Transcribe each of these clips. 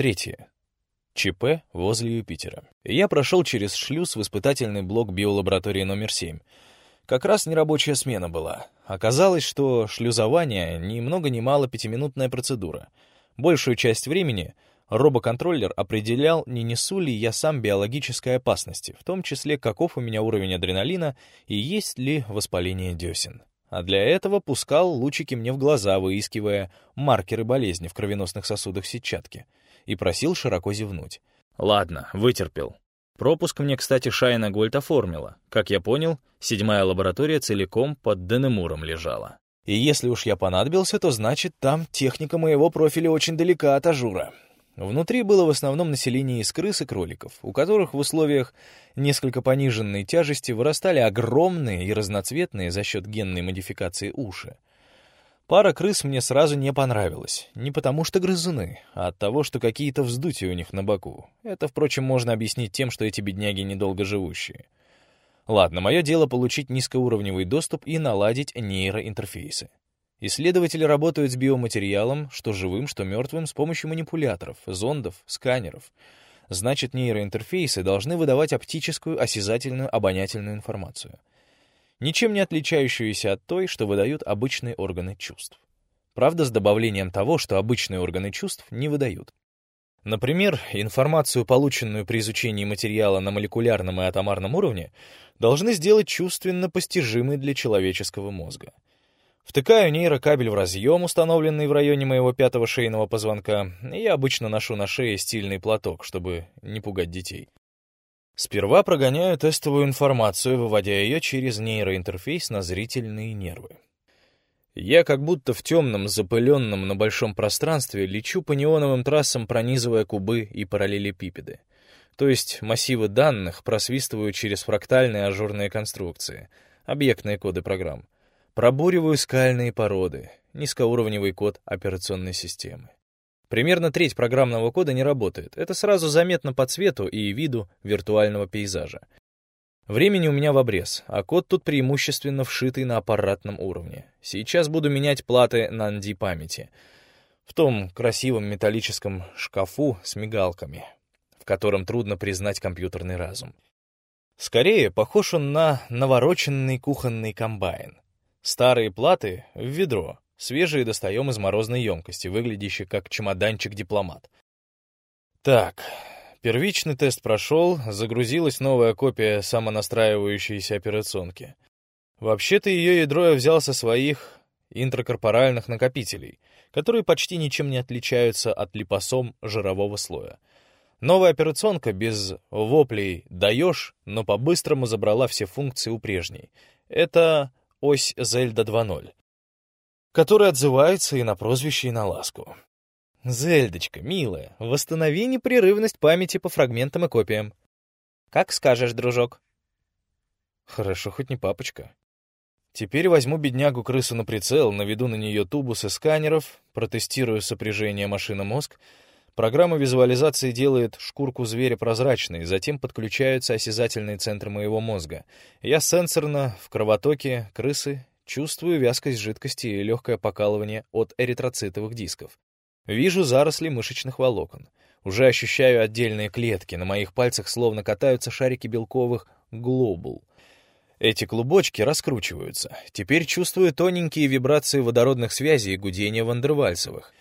Третье. ЧП возле Юпитера. Я прошел через шлюз в испытательный блок биолаборатории номер 7. Как раз нерабочая смена была. Оказалось, что шлюзование ни много ни мало пятиминутная процедура. Большую часть времени робоконтроллер определял, не несу ли я сам биологической опасности, в том числе каков у меня уровень адреналина и есть ли воспаление десен. А для этого пускал лучики мне в глаза, выискивая маркеры болезни в кровеносных сосудах сетчатки — и просил широко зевнуть. Ладно, вытерпел. Пропуск мне, кстати, Шайна Гольд оформила. Как я понял, седьмая лаборатория целиком под Денемуром лежала. И если уж я понадобился, то значит, там техника моего профиля очень далека от ажура. Внутри было в основном население из крыс и кроликов, у которых в условиях несколько пониженной тяжести вырастали огромные и разноцветные за счет генной модификации уши. Пара крыс мне сразу не понравилась. Не потому что грызуны, а от того, что какие-то вздутия у них на боку. Это, впрочем, можно объяснить тем, что эти бедняги недолго живущие. Ладно, мое дело получить низкоуровневый доступ и наладить нейроинтерфейсы. Исследователи работают с биоматериалом, что живым, что мертвым, с помощью манипуляторов, зондов, сканеров. Значит, нейроинтерфейсы должны выдавать оптическую, осязательную, обонятельную информацию — ничем не отличающуюся от той, что выдают обычные органы чувств. Правда, с добавлением того, что обычные органы чувств не выдают. Например, информацию, полученную при изучении материала на молекулярном и атомарном уровне, должны сделать чувственно постижимой для человеческого мозга. Втыкаю нейрокабель в разъем, установленный в районе моего пятого шейного позвонка, и я обычно ношу на шее стильный платок, чтобы не пугать детей. Сперва прогоняю тестовую информацию, выводя ее через нейроинтерфейс на зрительные нервы. Я как будто в темном, запыленном на большом пространстве лечу по неоновым трассам, пронизывая кубы и параллелепипеды. То есть массивы данных просвистываю через фрактальные ажурные конструкции, объектные коды программ. Пробуриваю скальные породы, низкоуровневый код операционной системы. Примерно треть программного кода не работает. Это сразу заметно по цвету и виду виртуального пейзажа. Времени у меня в обрез, а код тут преимущественно вшитый на аппаратном уровне. Сейчас буду менять платы на ND памяти. В том красивом металлическом шкафу с мигалками, в котором трудно признать компьютерный разум. Скорее, похож он на навороченный кухонный комбайн. Старые платы в ведро, Свежие достаем из морозной емкости, выглядящей как чемоданчик-дипломат. Так, первичный тест прошел, загрузилась новая копия самонастраивающейся операционки. Вообще-то ее ядро я взял со своих интракорпоральных накопителей, которые почти ничем не отличаются от липосом жирового слоя. Новая операционка без воплей «даешь», но по-быстрому забрала все функции у прежней. Это ось Зельда 2.0 который отзывается и на прозвище, и на ласку. «Зельдочка, милая, восстанови непрерывность памяти по фрагментам и копиям». «Как скажешь, дружок». «Хорошо, хоть не папочка». Теперь возьму беднягу-крысу на прицел, наведу на нее тубусы сканеров, протестирую сопряжение машина-мозг. Программа визуализации делает шкурку зверя прозрачной, затем подключаются осязательные центры моего мозга. Я сенсорно в кровотоке крысы Чувствую вязкость жидкости и легкое покалывание от эритроцитовых дисков. Вижу заросли мышечных волокон. Уже ощущаю отдельные клетки, на моих пальцах словно катаются шарики белковых глобул. Эти клубочки раскручиваются. Теперь чувствую тоненькие вибрации водородных связей и гудение вандервальсовых.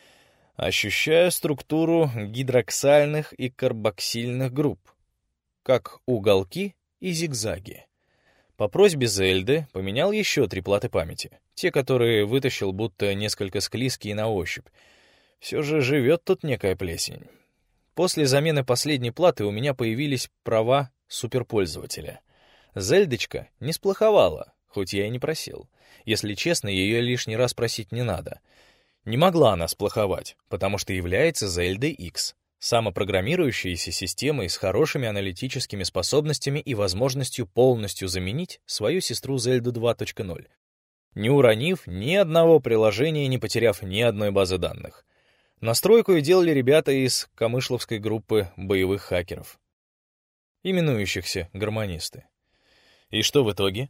Ощущаю структуру гидроксальных и карбоксильных групп, как уголки и зигзаги. По просьбе Зельды поменял еще три платы памяти, те, которые вытащил будто несколько склизкие на ощупь. Все же живет тут некая плесень. После замены последней платы у меня появились права суперпользователя. Зельдочка не сплоховала, хоть я и не просил. Если честно, ее лишний раз просить не надо. Не могла она сплоховать, потому что является Зельдой X, самопрограммирующейся системой с хорошими аналитическими способностями и возможностью полностью заменить свою сестру Зельду 2.0, не уронив ни одного приложения, не потеряв ни одной базы данных. Настройку и делали ребята из камышловской группы боевых хакеров, именующихся гармонисты. И что в итоге?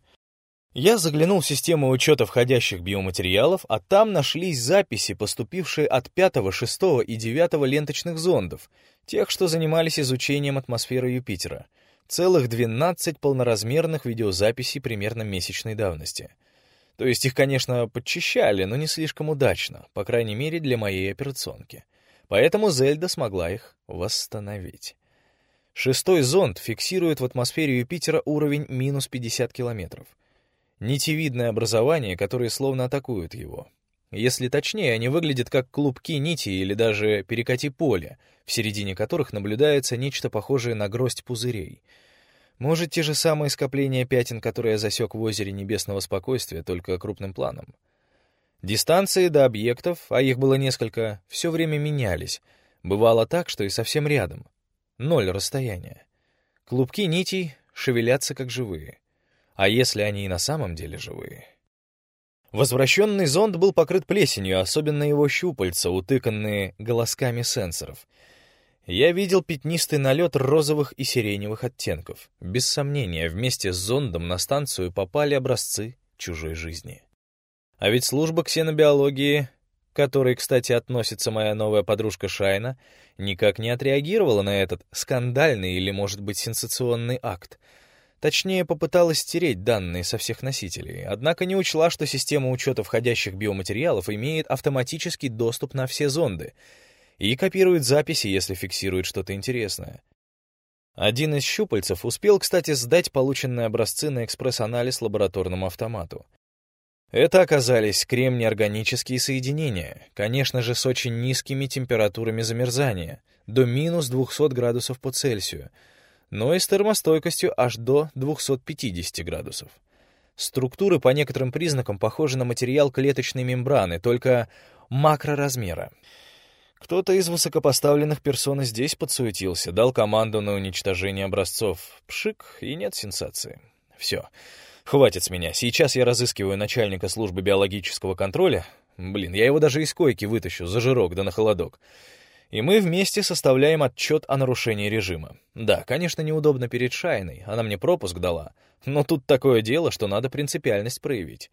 Я заглянул в систему учета входящих биоматериалов, а там нашлись записи, поступившие от пятого, шестого и девятого ленточных зондов, тех, что занимались изучением атмосферы Юпитера. Целых 12 полноразмерных видеозаписей примерно месячной давности. То есть их, конечно, подчищали, но не слишком удачно, по крайней мере для моей операционки. Поэтому Зельда смогла их восстановить. Шестой зонд фиксирует в атмосфере Юпитера уровень минус 50 километров. Нитевидное образование, которые словно атакуют его. Если точнее, они выглядят как клубки нити или даже перекати поля, в середине которых наблюдается нечто похожее на гроздь пузырей — может, те же самые скопления пятен, которые я засек в озере Небесного Спокойствия, только крупным планом. Дистанции до объектов, а их было несколько, все время менялись. Бывало так, что и совсем рядом. Ноль расстояния. Клубки нитей шевелятся как живые. А если они и на самом деле живые? Возвращенный зонд был покрыт плесенью, особенно его щупальца, утыканные голосками сенсоров — я видел пятнистый налет розовых и сиреневых оттенков. Без сомнения, вместе с зондом на станцию попали образцы чужой жизни. А ведь служба ксенобиологии, к которой, кстати, относится моя новая подружка Шайна, никак не отреагировала на этот скандальный или, может быть, сенсационный акт. Точнее, попыталась стереть данные со всех носителей, однако не учла, что система учета входящих биоматериалов имеет автоматический доступ на все зонды — и копирует записи, если фиксирует что-то интересное. Один из щупальцев успел, кстати, сдать полученные образцы на экспресс-анализ лабораторному автомату. Это оказались кремнеорганические соединения, конечно же, с очень низкими температурами замерзания, до минус 200 градусов по Цельсию, но и с термостойкостью аж до 250 градусов. Структуры по некоторым признакам похожи на материал клеточной мембраны, только макроразмера. Кто-то из высокопоставленных персон здесь подсуетился, дал команду на уничтожение образцов. Пшик, и нет сенсации. Все. Хватит с меня. Сейчас я разыскиваю начальника службы биологического контроля. Блин, я его даже из койки вытащу, за жирок да на холодок. И мы вместе составляем отчет о нарушении режима. Да, конечно, неудобно перед Шайной, она мне пропуск дала. Но тут такое дело, что надо принципиальность проявить.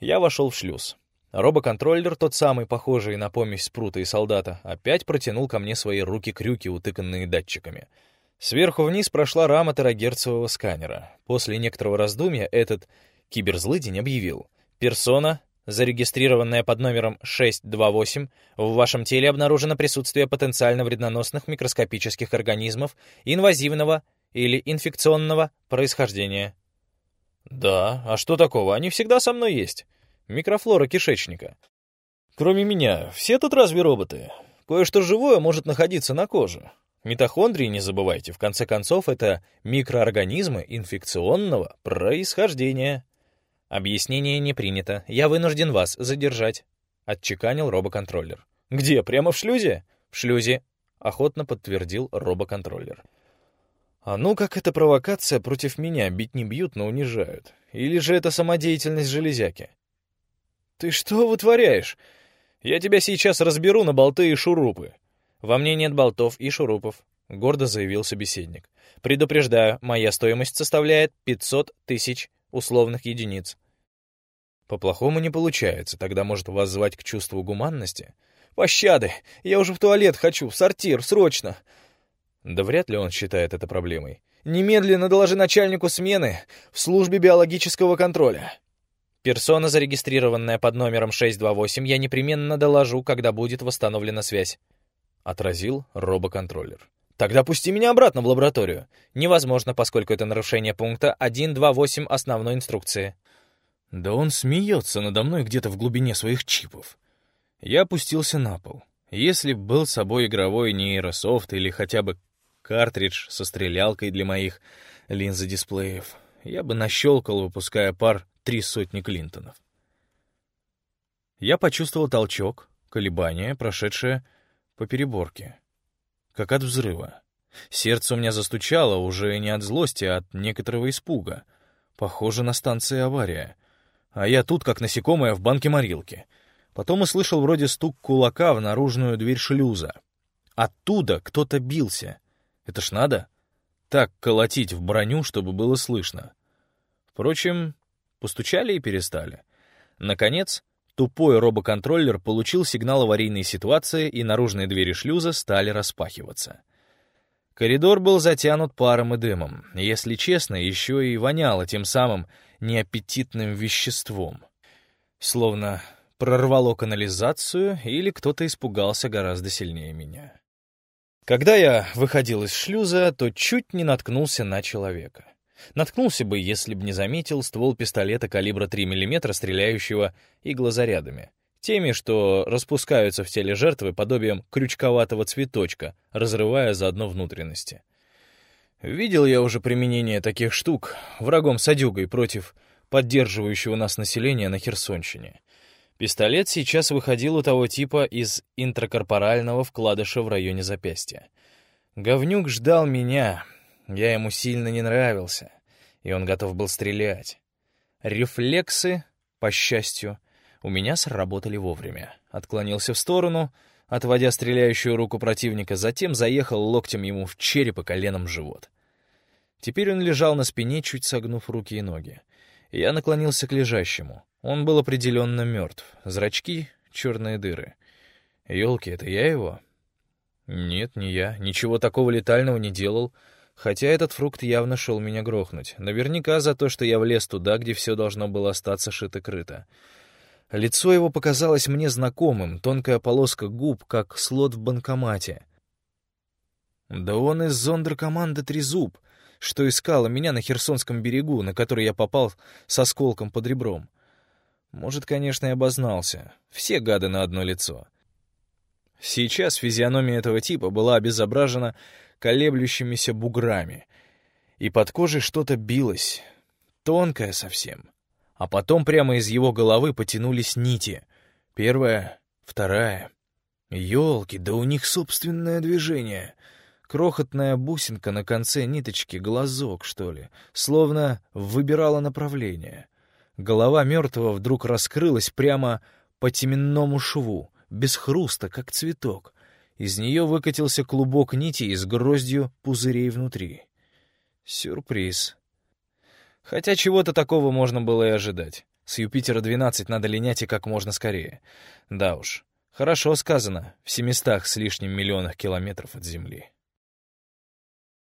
Я вошел в шлюз. Робоконтроллер, тот самый, похожий на помесь спрута и солдата, опять протянул ко мне свои руки-крюки, утыканные датчиками. Сверху вниз прошла рама терагерцового сканера. После некоторого раздумья этот киберзлыдень объявил. «Персона, зарегистрированная под номером 628, в вашем теле обнаружено присутствие потенциально вредноносных микроскопических организмов инвазивного или инфекционного происхождения». «Да, а что такого? Они всегда со мной есть микрофлора кишечника. Кроме меня, все тут разве роботы? Кое-что живое может находиться на коже. Митохондрии, не забывайте, в конце концов, это микроорганизмы инфекционного происхождения. Объяснение не принято. Я вынужден вас задержать, отчеканил робоконтроллер. Где? Прямо в шлюзе? В шлюзе, охотно подтвердил робоконтроллер. А ну как эта провокация против меня, бить не бьют, но унижают. Или же это самодеятельность железяки? «Ты что вытворяешь? Я тебя сейчас разберу на болты и шурупы». «Во мне нет болтов и шурупов», — гордо заявил собеседник. «Предупреждаю, моя стоимость составляет 500 тысяч условных единиц». «По-плохому не получается, тогда может вас звать к чувству гуманности?» «Пощады! Я уже в туалет хочу, в сортир, срочно!» Да вряд ли он считает это проблемой. «Немедленно доложи начальнику смены в службе биологического контроля». Персона, зарегистрированная под номером 628, я непременно доложу, когда будет восстановлена связь. Отразил робоконтроллер. Тогда пусти меня обратно в лабораторию. Невозможно, поскольку это нарушение пункта 1.2.8 основной инструкции. Да он смеется надо мной где-то в глубине своих чипов. Я опустился на пол. Если б был с собой игровой нейрософт или хотя бы картридж со стрелялкой для моих линзы-дисплеев, я бы нащелкал, выпуская пар три сотни Клинтонов. Я почувствовал толчок, колебание, прошедшее по переборке. Как от взрыва. Сердце у меня застучало уже не от злости, а от некоторого испуга. Похоже на станции авария. А я тут, как насекомое в банке морилки. Потом услышал вроде стук кулака в наружную дверь шлюза. Оттуда кто-то бился. Это ж надо? Так колотить в броню, чтобы было слышно. Впрочем, Постучали и перестали. Наконец, тупой робоконтроллер получил сигнал аварийной ситуации, и наружные двери шлюза стали распахиваться. Коридор был затянут паром и дымом. Если честно, еще и воняло тем самым неаппетитным веществом. Словно прорвало канализацию, или кто-то испугался гораздо сильнее меня. Когда я выходил из шлюза, то чуть не наткнулся на человека. Наткнулся бы, если бы не заметил ствол пистолета калибра 3 мм, стреляющего иглозарядами. Теми, что распускаются в теле жертвы подобием крючковатого цветочка, разрывая заодно внутренности. Видел я уже применение таких штук врагом садюгой против поддерживающего нас населения на Херсонщине. Пистолет сейчас выходил у того типа из интракорпорального вкладыша в районе запястья. Говнюк ждал меня, я ему сильно не нравился, и он готов был стрелять. Рефлексы, по счастью, у меня сработали вовремя. Отклонился в сторону, отводя стреляющую руку противника, затем заехал локтем ему в череп и коленом в живот. Теперь он лежал на спине, чуть согнув руки и ноги. Я наклонился к лежащему. Он был определенно мертв. Зрачки — черные дыры. Ёлки, это я его? Нет, не я. Ничего такого летального не делал. Хотя этот фрукт явно шел меня грохнуть. Наверняка за то, что я влез туда, где все должно было остаться шито-крыто. Лицо его показалось мне знакомым, тонкая полоска губ, как слот в банкомате. Да он из зондеркоманды «Трезуб», что искала меня на Херсонском берегу, на который я попал с осколком под ребром. Может, конечно, и обознался. Все гады на одно лицо. Сейчас физиономия этого типа была обезображена колеблющимися буграми, и под кожей что-то билось, тонкое совсем. А потом прямо из его головы потянулись нити. Первая, вторая. Ёлки, да у них собственное движение. Крохотная бусинка на конце ниточки, глазок, что ли, словно выбирала направление — Голова мертвого вдруг раскрылась прямо по теменному шву, без хруста, как цветок. Из нее выкатился клубок нити с гроздью пузырей внутри. Сюрприз. Хотя чего-то такого можно было и ожидать. С Юпитера-12 надо линять и как можно скорее. Да уж, хорошо сказано, в семистах с лишним миллионах километров от Земли.